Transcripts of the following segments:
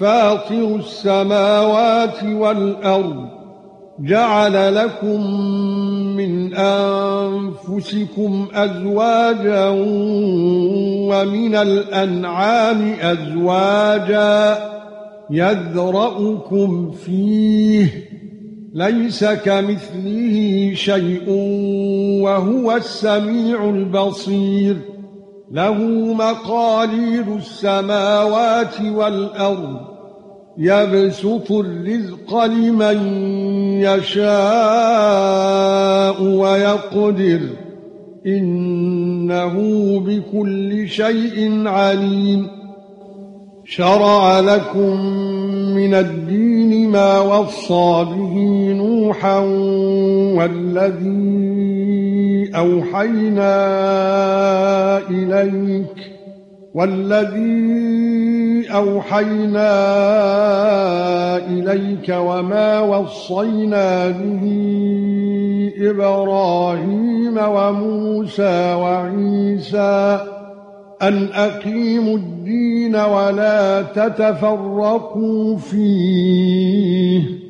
فاطر السماوات والأرض جعل لكم من أنفسكم أزواجا ومن الأنعام أزواجا يذرؤكم فيه ليس كمثله شيء وهو السميع البصير له مقاليد السماوات والأرض يبسط الرزق لمن يشاء ويقدر إنه بكل شيء عليم. شرع لكم من الدين ما وصى به نوحا والذي أوحينا إليك والذي أوحينا إليك وما وصينا به إبراهيم وموسى وعيسى أن أقيموا الدين ولا تتفرقوا فيه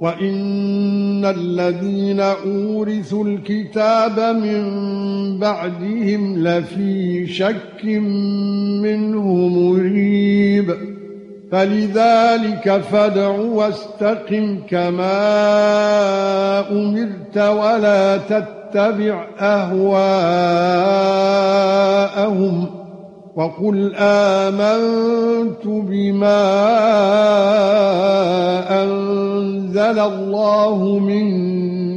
وان الذين اورثوا الكتاب من بعدهم لفي شك منه مريب فلذلك فادع واستقم كما امرت ولا تتبع اهواءهم وقل آمنت بما أنزل الله من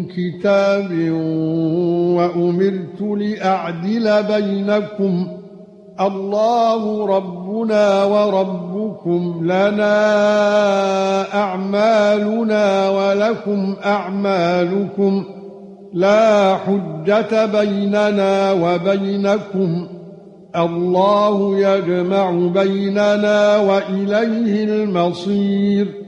كتاب وأمرت لأعدل بينكم الله ربنا وربكم لنا أعمالنا ولكم أعمالكم لا حجة بيننا وبينكم الله يجمع بيننا وإليه المصير